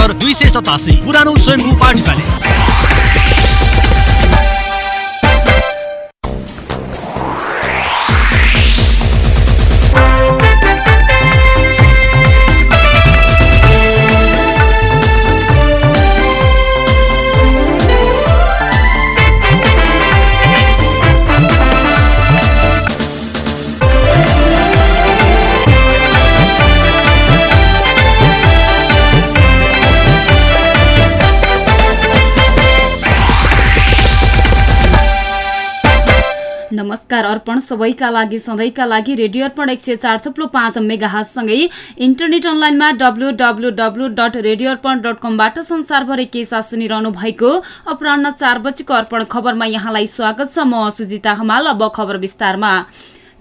दुई सय सतासी पुरानो स्वयम्भू पार्टी नमस्कार अर्पण सबैका लागि सधैँका लागि रेडियो अर्पण एक सय चार थुप्रो पाँच मेगाहातसँगै इन्टरनेट अनलाइनमा W W W dot radio Arpan dot कमबाट संसारभरि के साथ सुनिरहनु भएको अपरान्न चार बजीको अर्पण खबरमा यहाँलाई स्वागत छ। म सुजिता हमाल अब खबर विस्तारमा।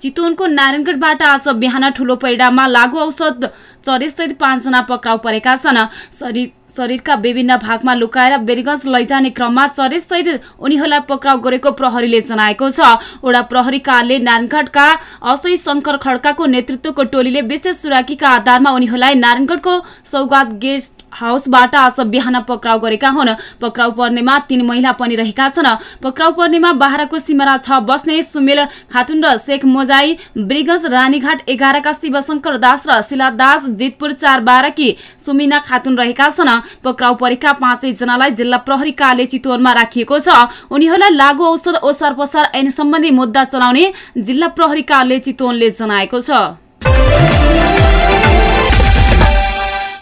चितवनको नारायणगढबाट आज बिहान ठुलो पैडामा लागु औषध चरेसहित पाँचजना पक्राउ परेका छन्। शरीर शरीरका विभिन्न भागमा लुकाएर बेरगंज लैजाने क्रममा चरेसहित उनीहरूलाई पक्राउ गरेको प्रहरीले जनाएको छ। ओडा प्रहरी कार्यालय नारायणगढका असै शङ्कर खड्काको नेतृत्वको टोलीले विशेष सुराकीका आधारमा उनीहरूलाई नारायणगढको सौगात गेस्ट हाउसबाट आज बिहान पक्राउ गरेका हुन्। पक्राउ पर्नेमा तीन महिला पनि रहेका छन्। पक्राउ पर्नेमा बाह्रको सिमरा छ। बस्ने सुमेल खातुन र शेख मोजाई ब्रिगज रानीघाट एघारका शिवशंकर दास र शिला दास जितपुर चार बाह्रकी सुमिना खातुन रहेका छन्। पक्राउ परेका पाँचै जनालाई जिल्ला प्रहरी कार्यालय चितवनमा राखिएको छ। उनीहरूलाई लागू औषध ओसार पसार ऐन सम्बन्धी मुद्दा चलाउने जिल्ला प्रहरी कार्यालय चितवनले जनाएको छ।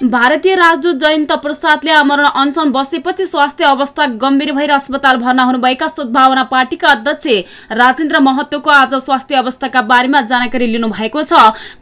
भारतीय राजदूत जयन्त प्रसादले आमरण अनसन बसेपछि स्वास्थ्य अवस्था गम्भीर भएर अस्पताल भर्ना हुनुभएका सद्भावना पार्टीका अध्यक्ष राजेन्द्र महतोको आज स्वास्थ्य अवस्थाका बारेमा जानकारी लिनु भएको छ।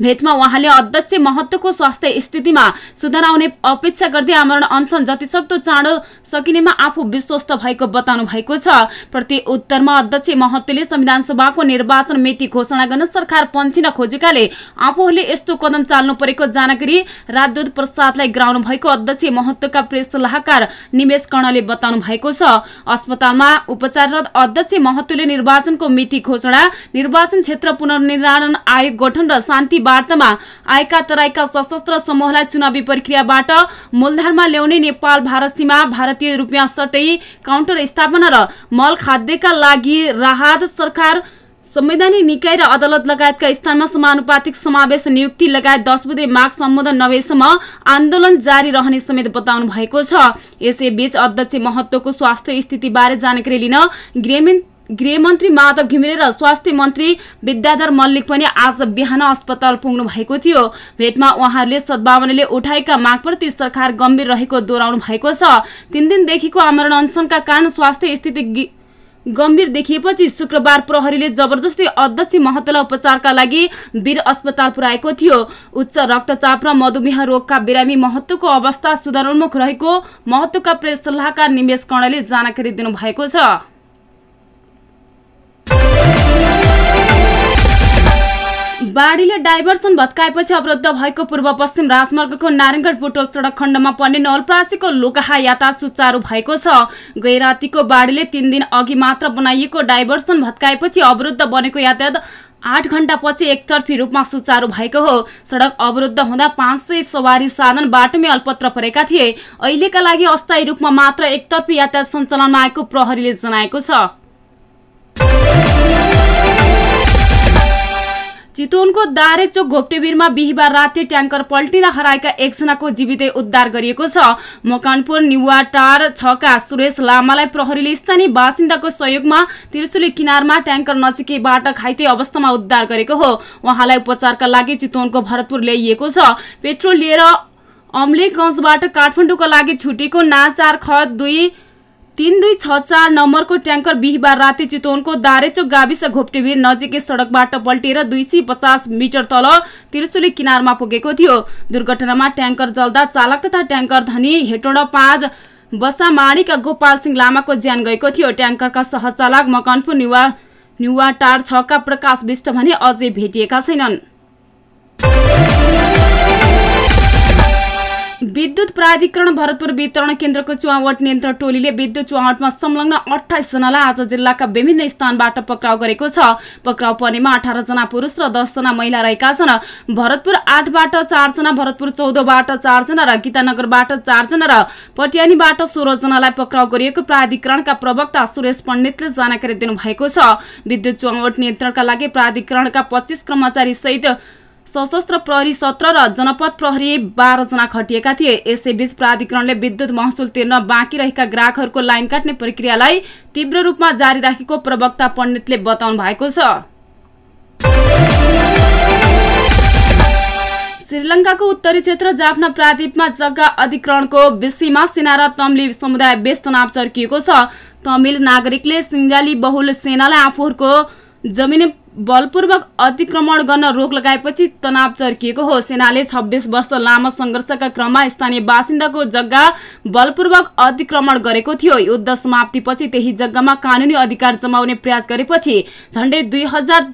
भेटमा उहाँले अध्यक्ष महतोको स्वास्थ्य स्थितिमा सुधार आउने अपेक्षा गर्दै आमरण अनसन जतिसक्दो चाँडो सकिनेमा आफू विश्वस्त भएको बताउनु भएको छ। प्रति उत्तरमा अध्यक्ष महतोले संविधान सभाको निर्वाचन मिति घोषणा गर्न सरकार पन्छिन खोजेकाले आफूहरूले यस्तो कदम चाल्नु परेको जानकारी राजदूत प्रसादलाई गराउनु भएको अध्यक्ष महत्वका प्रेस सल्लाहकार निमेश कर्णले बताउनु भएको छ। अस्पतालमा उपचाररत अध्यक्ष महत्वले निर्वाचनको मिति घोषणा निर्वाचन क्षेत्र पुनर्निर्धारण आयोग गठन र शान्ति वार्तामा आएका तराईका सशस्त्र समूहलाई चुनावी प्रक्रियाबाट मूलधारमा ल्याउने नेपाल भारत सीमा भारतीय रुपियाँ सटै काउन्टर स्थापना र मल खाद्यका लागि राहत सरकार संवैधानिक निकाय र अदालत लगायतका स्थानमा समानुपातिक समावेश नियुक्ति लगायत दस बुधे माग सम्बोधन नभएसम्म आन्दोलन जारी रहने समेत बताउनु भएको छ। यसैबीच अध्यक्ष महत्वको स्वास्थ्य स्थितिबारे जानकारी लिन गृहमन्त्री माधव घिमिरे र स्वास्थ्य मन्त्री विद्याधर मल्लिक पनि आज बिहान अस्पताल पुग्नु भएको थियो। भेटमा उहाँहरूले सद्भावनाले उठाएका मागप्रति सरकार गम्भीर रहेको दोहोऱ्याउनु भएको छ। तीन दिनदेखिको आमरण अनसनका कारण स्वास्थ्य स्थिति गम्भीर देखिएपछि शुक्रबार प्रहरीले जबरजस्ती अध्यक्ष महतोलाई उपचारका लागि वीर अस्पताल पुर्याएको थियो। उच्च रक्तचाप र मधुमेह रोगका बिरामी महत्वको अवस्था सुधारोन्मुख रहेको महत्वका प्रेस सल्लाहकार निमेश कर्णले जानकारी दिनुभएको छ। बाढीले डाइभर्सन भत्काएपछि अवरुद्ध भएको पूर्व पश्चिम राजमार्गको नारायणगढ बुटोल सडक खण्डमा पर्ने नवलप्रासीको लोकहा यातायात सुचारू भएको छ। गैरातीको बाढीले तीन दिन अघि मात्र बनाइएको डाइभर्सन भत्काएपछि अवरुद्ध बनेको यातायात आठ घण्टापछि एकतर्फी रूपमा सुचारू भएको हो। सडक अवरुद्ध हुँदा पाँच सय सवारी साधन बाटोमै अल्पत्र परेका थिए। अहिलेका लागि अस्थायी रूपमा मात्र एकतर्फी यातायात सञ्चालनमा आएको प्रहरीले जनाएको छ। चितवनको दारेचोक घोप्टेबिरमा बिहिबार राति ट्याङ्कर पल्टिँदा हराएका एकजनाको जीवितै उद्धार गरिएको छ। मकनपुर निवाटार छका सुरेश लामालाई प्रहरीले स्थानीय बासिन्दाको सहयोगमा त्रिशुली किनारमा ट्याङ्कर नजिकैबाट घाइते अवस्थामा उद्धार गरेको हो। उहाँलाई उपचारका लागि चितवनको भरतपुर ल्याइएको छ। पेट्रोल लिएर अम्लेगञ्जबाट काठमाडौँका लागि छुटेको ना चार ख दुई तीन दुई छ चार नम्बरको ट्याङ्कर बिहिबार राति चितवनको दारेचोक गाविस घोप्टेभिर नजिकै सडकबाट पल्टिएर दुई सय पचास मिटर तल त्रिशुली किनारमा पुगेको थियो। दुर्घटनामा ट्याङ्कर जल्दा चालक तथा ट्याङ्कर धनी हेटोडा पाँच बसा माणिका गोपाल सिंह लामाको ज्यान गएको थियो। ट्याङ्करका सहचालक मकनपुर निवा निवाटार छका प्रकाश विष्ट भने अझै भेटिएका छैनन्। विद्युत प्राधिकरण भरतपुर वितरण केन्द्रको चुहावट नियन्त्रण टोलीले विद्युत चुहावटमा संलग्न अठाइस जनालाई आज जिल्लाका विभिन्न स्थानबाट पक्राउ गरेको छ। पक्राउ पर्नेमा अठार जना पुरुष र दसजना महिला रहेका छन्। भरतपुर आठबाट चारजना भरतपुर चौधबाट चारजना र गीतानगरबाट चारजना र पटियानीबाट सोह्र जनालाई पक्राउ गरिएको प्राधिकरणका प्रवक्ता सुरेश पण्डितले जानकारी दिनुभएको छ। विद्युत चुहावट नियन्त्रणका लागि प्राधिकरणका पच्चिस कर्मचारी सहित सशस्त्र प्रहरी सत्र र जनपद प्रहरी बाह्रजना खटिएका थिए। यसैबीच प्राधिकरणले विद्युत महसुल तिर्न बाँकी रहेका ग्राहकहरूको लाइन काट्ने प्रक्रियालाई तीव्र रूपमा जारी राखेको प्रवक्ता पण्डितले बताउनु भएको छ। श्रीलङ्काको उत्तरी क्षेत्र जाफना प्रादीपमा जग्गा अधिकरणको विषयमा सेना र तमिली समुदाय बेस तनाव चर्किएको छ। तमिल नागरिकले सिङ्गाली बहुल सेनालाई आफूहरूको जमिन बलपूर्वक अतिक्रमण गर्न रोक लगाएपछि तनाव चर्किएको हो। सेनाले छब्बिस वर्ष लामो सङ्घर्षका क्रममा स्थानीय बासिन्दाको जग्गा बलपूर्वक अतिक्रमण गरेको थियो। युद्ध समाप्तिपछि त्यही जग्गामा कानूनी अधिकार जमाउने प्रयास गरेपछि झण्डै दुई हजार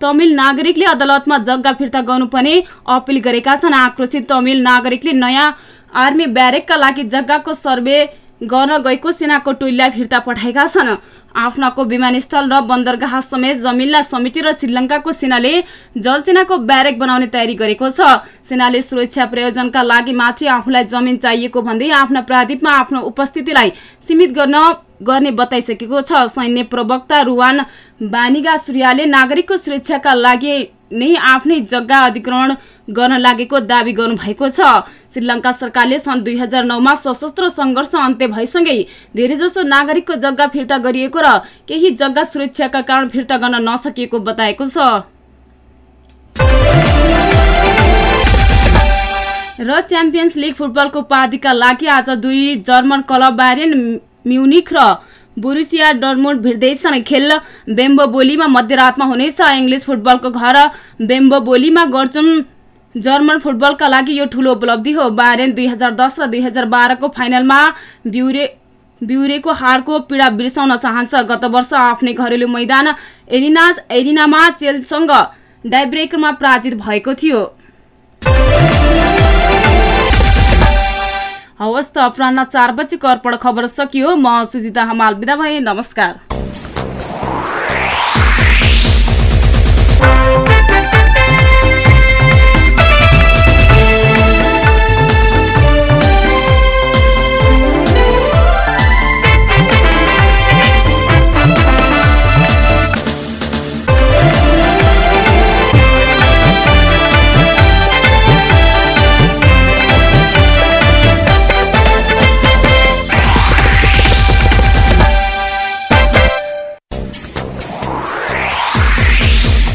तमिल नागरिकले अदालतमा जग्गा फिर्ता गर्नुपर्ने अपिल गरेका छन्। आक्रोशित तमिल नागरिकले नयाँ आर्मी ब्यारेकका लागि जग्गाको सर्वे गर्न गएको सेनाको टोलीलाई फिर्ता पठाएका छन्। आफ्नाको विमानस्थल र बन्दरगाह समेत जमिनलाई समेटेर श्रीलङ्काको सेनाले जलसेनाको ब्यारेक बनाउने तयारी गरेको छ। सेनाले सुरक्षा प्रयोजनका लागि मात्रै आफूलाई जमिन चाहिएको भन्दै आफ्ना प्राधिपमा आफ्नो उपस्थितिलाई सीमित गर्न गर्ने बताइसकेको छ। सैन्य प्रवक्ता रुवान बानिगा सूर्याले नागरिकको सुरक्षाका लागि नै आफ्नै जग्गा अधिग्रहण गर्न लागेको दावी गर्नुभएको छ। श्रीलङ्का सरकारले सन् दुई हजार नौमा सशस्त्र सङ्घर्ष अन्त्य भएसँगै धेरैजसो नागरिकको जग्गा फिर्ता गरिएको र केही जग्गा सुरक्षाका कारण फिर्ता गर्न नसकिएको बताएको छ। र च्याम्पियन्स लिग फुटबलको उपाधिका लागि आज दुई जर्मन क्लब बारेन म्युनिक र बोरुसिया डर्मुड भिड्दैछन् खेल बेम्बो बोलीमा मध्यरातमा हुनेछ। इङ्ग्लिस फुटबलको घर बेम्बो बोलीमा गर्छन्। जर्मन फुटबलका लागि यो ठुलो उपलब्धि हो। बारेन दुई हजार दस र दुई हजार बाह्रको फाइनलमा बिउरे बिउरेको हारको पीडा बिर्साउन चाहन्छ। गत वर्ष आफ्नै घरेलु मैदान एरिनाज एरिनामा चेलसँग डाइब्रेकरमा पराजित भएको थियो। हवस् त चार बजीको अर्पण खबर सकियो। म सुजिता हमाल बिदा भए नमस्कार।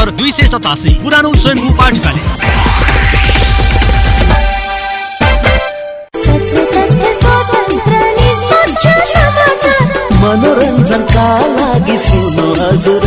दुई सय सतासी पुरानो स्वयम्भू पार्टी प्यालेस मनोरञ्जनका लागि सुन्नु हजुर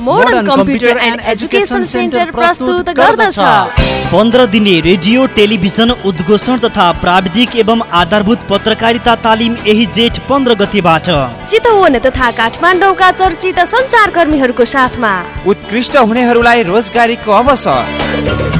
Modern computer and education centre प्रस्तुत गर्दछ। पन्ध्र दिने रेडियो टेलिभिजन उद्घोषण तथा प्राविधिक एवं आधारभूत पत्रकारिता तालिम यही जेठ पन्ध्र गतिबाट। चितवन तथा काठमाडौँका चर्चित सञ्चारकर्मीहरूको साथमा। उत्कृष्ट हुनेहरूलाई रोजगारीको अवसर।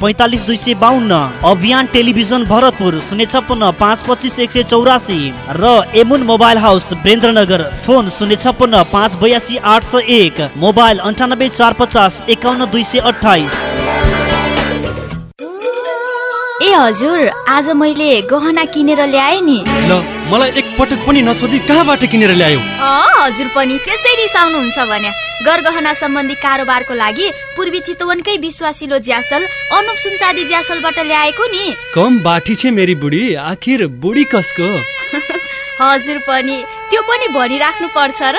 पैँतालिस दुई सय बाहन्न अभियान टेलिभिजन भरतपुर शून्य छप्पन्न पाँच पच्चिस एक सय चौरासी र एमुन मोबाइल हाउस बेन्द्रनगर फोन शून्य छप्पन्न पाँच बयासी आठ सय एक मोबाइल अन्ठानब्बे चार पचास एकाउन्न दुई सय अठाइस ए हजुर आज मैले गहना किनेर ल्याएँ नि। ल मलाई एकपटक पनि नसोधी कहाँबाट किनेर ल्यायो? अँ हजुर पनि त्यसै रिसाउनुहुन्छ भने। गरगहना सम्बन्धी कारोबारको लागि पूर्वी चितवनकै विश्वासिलो ज्यासल अनुप सुनचादी ज्यासलबाट ल्याएको नि। कम बाठी छे मेरी बुढी आखिर बुढी कसको? हजुर पनि त्यो पनि भनिराख्नु पर्छ र।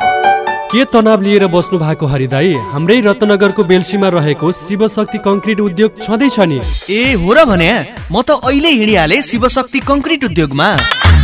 के तनाव लिएर बस्नु भएको हरिदाई हाम्रै रत्नगरको बेल्सीमा रहेको शिवशक्ति कङ्क्रिट उद्योग छँदैछ नि। ए हो र भने म त अहिले हिँडिहालेँ शिवशक्ति कङ्क्रिट उद्योगमा।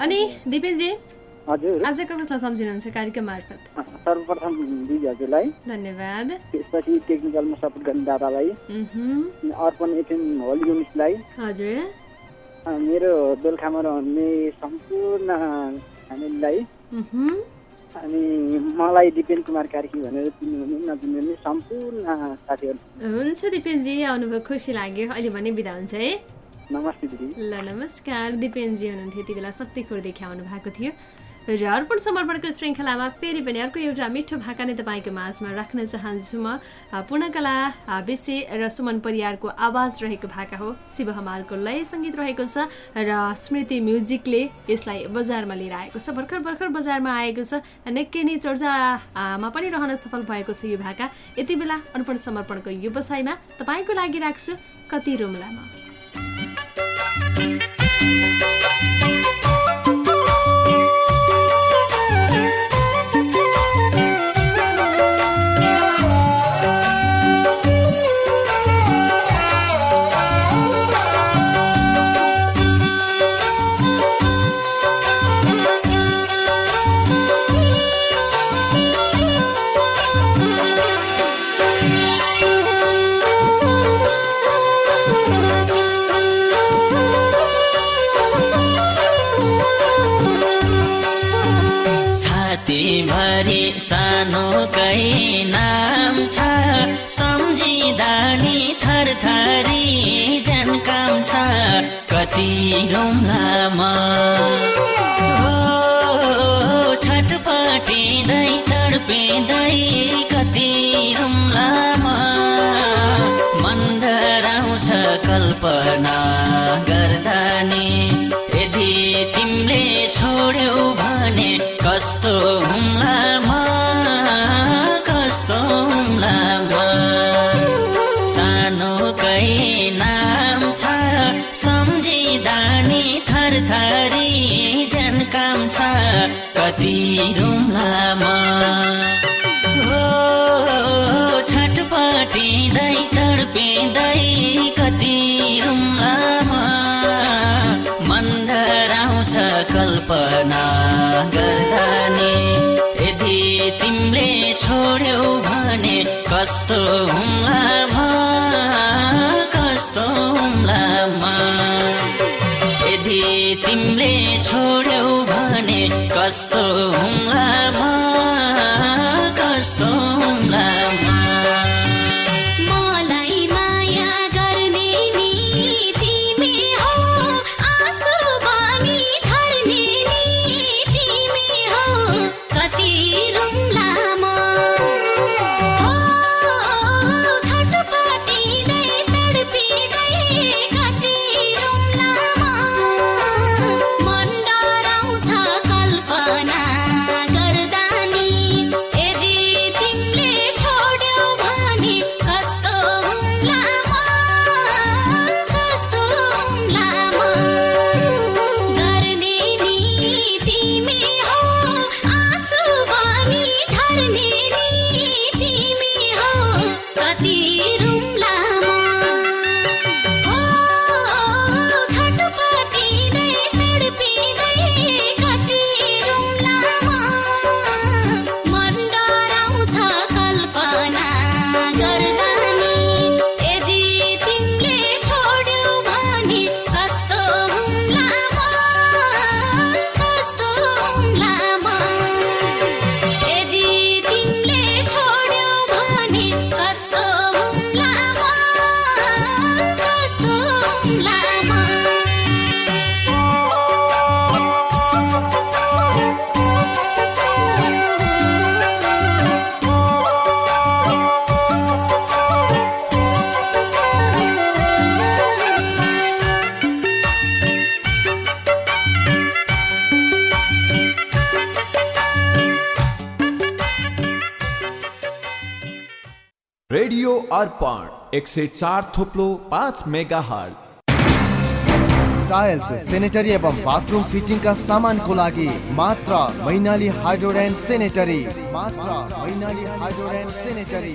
अनि दिपेनजी हजुर। आजको कसलाई सम्झिनुहुन्छ कार्यक्रम मार्फत? सर्वप्रथम दिदी हजुरलाई धन्यवाद। त्यसपछि टेक्निकलमा सपोर्ट गर्ने दादालाई। अर्पण एफएम होल युनिटलाई। हजुर। मेरो दोलखामा रहने सम्पूर्ण फ्यामिलीलाई। अनि मलाई दिपेन कुमार कार्की भनेर चिन्नुहुने नचिन्नुहुने सम्पूर्ण साथीहरू। हुन्छ दिपेनजी आउनुभयो खुसी लाग्यो। अहिले भने बिदा हुन्छ है। नमस्ते दिदी। ल नमस्कार दिपेनजी हुनुहुन्थ्यो यति बेला शक्तिखोर देखाउनु भएको थियो। र अर्पण समर्पणको श्रृङ्खलामा फेरि पनि अर्को एउटा मिठो भाका नै तपाईँको माझमा राख्न चाहन्छु म। पूर्णकला बेसी र सुमन परियारको आवाज रहेको भाका हो। शिव हमालको लय सङ्गीत रहेको छ र स्मृति म्युजिकले यसलाई बजारमा लिएर आएको छ। भर्खर भर्खर बजारमा आएको छ। निकै नै चर्चामा पनि रहन सफल भएको छ यो भाका। यति बेला अर्पण समर्पणको व्यवसायमा तपाईँको लागि राख्छु कति रुमलामा। Thank you. कति रुम्लामा हो छटपटिँदै तडपिँदै। कति रुम्लामा हो छटपटिँदै तडपिँदै कति रुम्लामा मन डराउँछ कल्पना गर्दा नि यदि तिमीले छोड्यौ भने कस्तो हुम्लामा कस्तो हुम्लामा यदि तिमीले छोड्यौ भने कस्तो हुम्लामा कस्तो हुम्लामा? एक सय चार थोप्लो पाँच मेगा टाइल्स सेनेटरी एवं बाथरूम फिटिङका सामानको लागि मात्र मैनाली हाइड्रोड एन्ड सेनेटरी मात्र मैनाली हाइड्रोड एन्ड सेनेटरी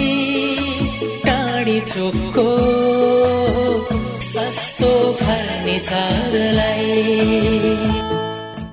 चोकको सस्तो फर्निचरलाई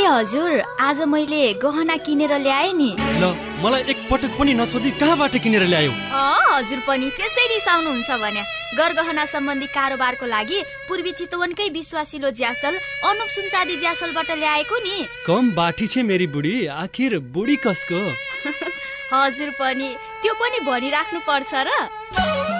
ए हजुर आज मैले गहना किनेर ल्याएँ नि। ल मलाई एक पटक पनि नसोधी कहाँबाट किनेर ल्यायो? हजुर पनि त्यसै रिसाउनुहुन्छ भने। गरगहना सम्बन्धी कारोबारको लागि पूर्वी चितवनकै विश्वासिलो ज्यासल अनुप सुनचादी ज्यासलबाट ल्याएको नि। कम बाठी छे मेरी बुढी आखिर बुढी कसको? हजुर पनि त्यो पनि भनिराख्नु पर्छ र।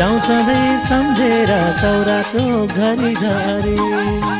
जाउँ सधैँ सम्झेर सौरा घरि घरि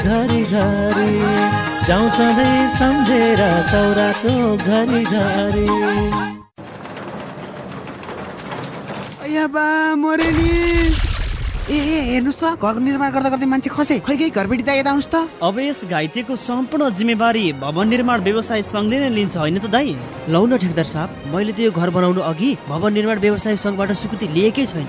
घरि घरि जाउँ सधैँ सम्झेर सौरा चोक घरि। घरि बा मरे नि ए ए हेर्नुहोस् त घरको निर्माण गर्दा गर्दै मान्छे खसे। खै खै त यता आउनुहोस् त। अब यस घाइतेको सम्पूर्ण जिम्मेवारी भवन निर्माण व्यवसाय सङ्घले नै लिन्छ होइन त दाई? लौ न ठेकदार साहब मैले त यो घर बनाउनु अघि भवन निर्माण व्यवसाय सङ्घबाट स्वीकृति लिएकै छैन।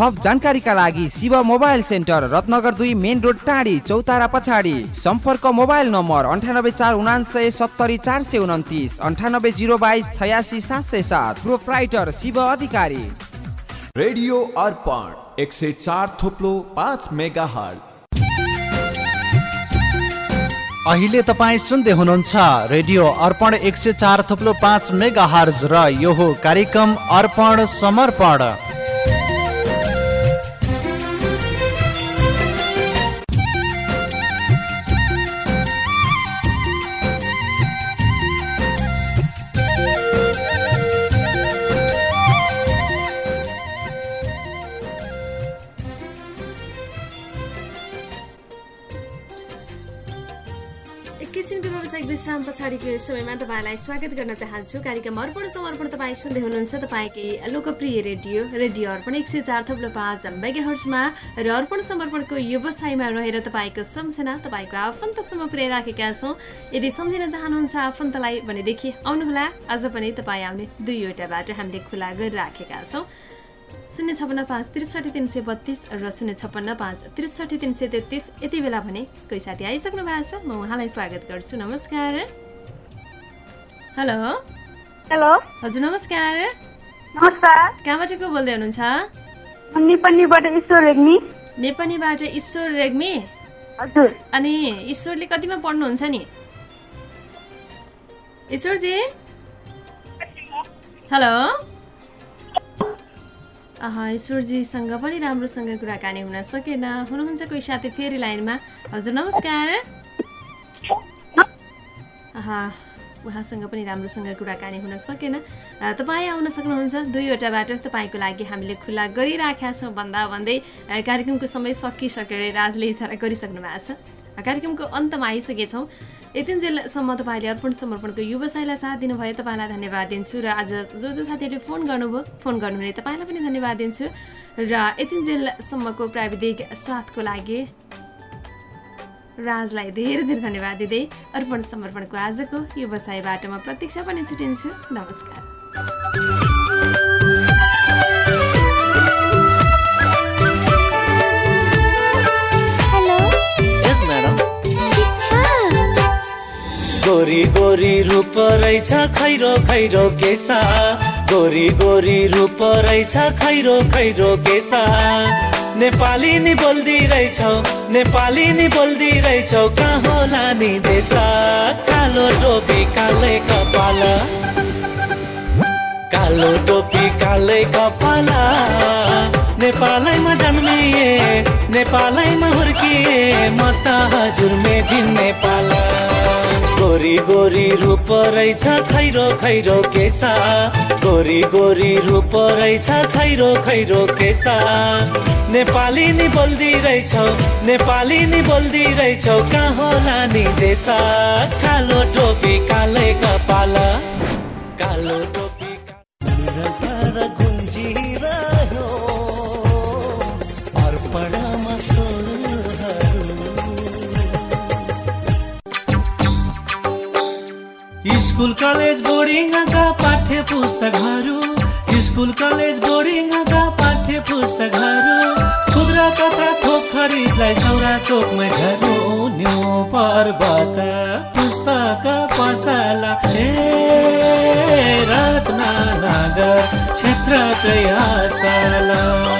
थप जानकारीका लागि शिव मोबाइल सेन्टर रत्नगर दुई मेन रोड टाढी चौतारा पछाडि। सम्पर्क मोबाइल नम्बर अन्ठानब्बे चार उनान्सय सत्तरी चार सय उन्तिस अन्ठानब्बे जिरो बाइस छयासी सात सय सात। प्रोप्राइटर शिव अधिकारी। रेडियो अर्पण एक सय चार थोप्लो पाँच मेगा अहिले तपाईँ सुन्दै हुनुहुन्छ रेडियो अर्पण एक सय चार थप्लो पाँच मेगा हर्ज र यो हो कार्यक्रम अर्पण समर्पण। तपाईँलाई स्वागत गर्न चाहन्छु। कार्यक्रम अर्पण समर्पण तपाईँ सुन्दै हुनुहुन्छ तपाईँकै लोकप्रिय रेडियो रेडियो अर्पण एक सय चार थप्लो पाँच मेगा हर्चमा र अर्पण समर्पणको व्यवसायमा रहेर तपाईँको सम्झना तपाईँको आफन्तसम्म पुर्याइराखेका छौँ। यदि सम्झिन चाहनुहुन्छ आफन्तलाई भनेदेखि आउनुहोला। आज पनि तपाईँ आउने दुईवटा बाटो हामीले खुला गरिराखेका छौँ। शून्य छपन्न पाँच त्रिसठी तिन सय बत्तिस र शून्य छपन्न पाँच त्रिसठी तिन सय तेत्तिस। यति बेला भने कोही साथी आइसक्नु भएको छ। म उहाँलाई स्वागत गर्छु। नमस्कार। हेलो। हेलो। हजुर नमस्कार। नमस्कार। कहाँबाट को बोल्दै हुनुहुन्छ? नेपालीबाट ईश्वर रेग्मी। नेपालीबाट ईश्वर रेग्मी? हजुर। अनि ईश्वरले कतिमा पढ्नुहुन्छ नि? ईश्वरजी? हेलो। अह ईश्वरजीसँग पनि राम्रोसँग कुराकानी हुन सकेन। हुनुहुन्छ कोही साथी फेरि लाइनमा? हजुर नमस्कार। उहाँसँग पनि राम्रोसँग कुराकानी हुन सकेन। तपाईँ आउन सक्नुहुन्छ। दुईवटा बाटो तपाईँको लागि हामीले खुला गरिराखेका छौँ। भन्दा भन्दै कार्यक्रमको समय सकिसक्यो अरे राजले इसारा गरिसक्नु भएको छ। कार्यक्रमको अन्तमा आइसकेछौँ। यतिन्जेलसम्म तपाईँले अर्पण समर्पणको व्यवसायलाई साथ दिनुभयो। तपाईँलाई धन्यवाद दिन्छु र आज जो जो साथीहरूले फोन गर्नुभयो फोन गर्नुहुने तपाईँलाई पनि धन्यवाद दिन्छु। र यतिन्जेलसम्मको प्राविधिक साथको लागि राजलाई धेरै धेरै धन्यवाद दिँदै अर्पण समर्पणको आजको व्यवसायबाट म प्रतीक्षा पनि छुटिन्छु। नमस्कार। गोरी गोरी रूप रहेछ खैरो खैरो केसा। गोरी गोरी रूप रहेछ खैरो खैरो केसा। नेपाली नि बोल्दी रहेछौ नेपाली नि बोल्दी रहेछौ कहाँ होला नि देशा? कालो टोपी कालै कपाल। कालो टोपी कालै कपाला। नेपालैमा जन्मिए नेपालैमा हुर्किए म त हजुर मेढिन नेपाल। गोरी गोरी रूप रहेछ खैरो खैरो केसा। गोरी गोरी रूप रहेछ खैरो खैरो केसा। नेपाली नि बोल्दी रहेछौ नेपाली नि बोल्दी रहेछौ कहाँ होला नि देशा कालो टोपी कालै कपाल कालो स्कुल कलेज बोर्डिङका पाठ्य पुस्तकहरू स्कुल कलेज बोर्डिङका पाठ्य पुस्तकहरू खुद्रा तथा थोक खरिदलाई सौरा चोकमै झर्नु न्यु पर्वत। पुस्तक पसला हे रत्नगर क्षेत्रकै असला।